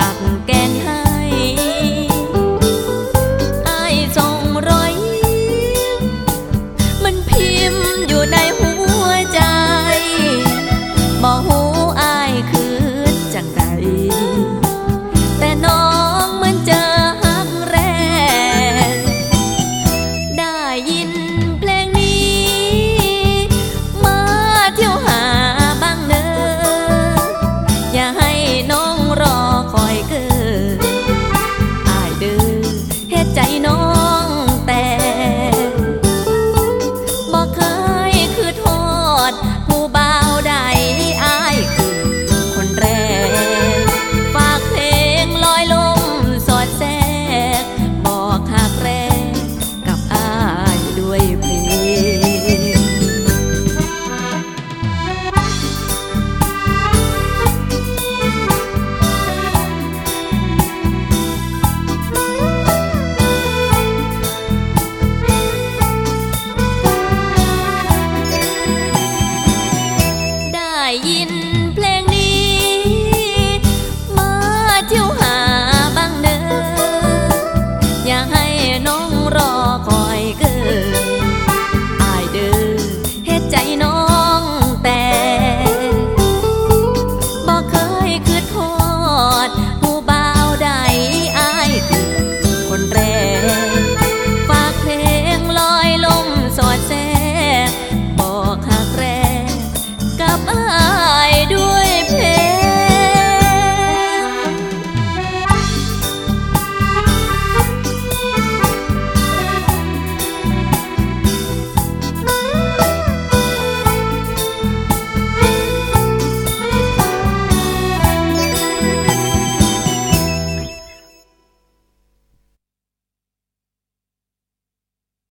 stop คือทอด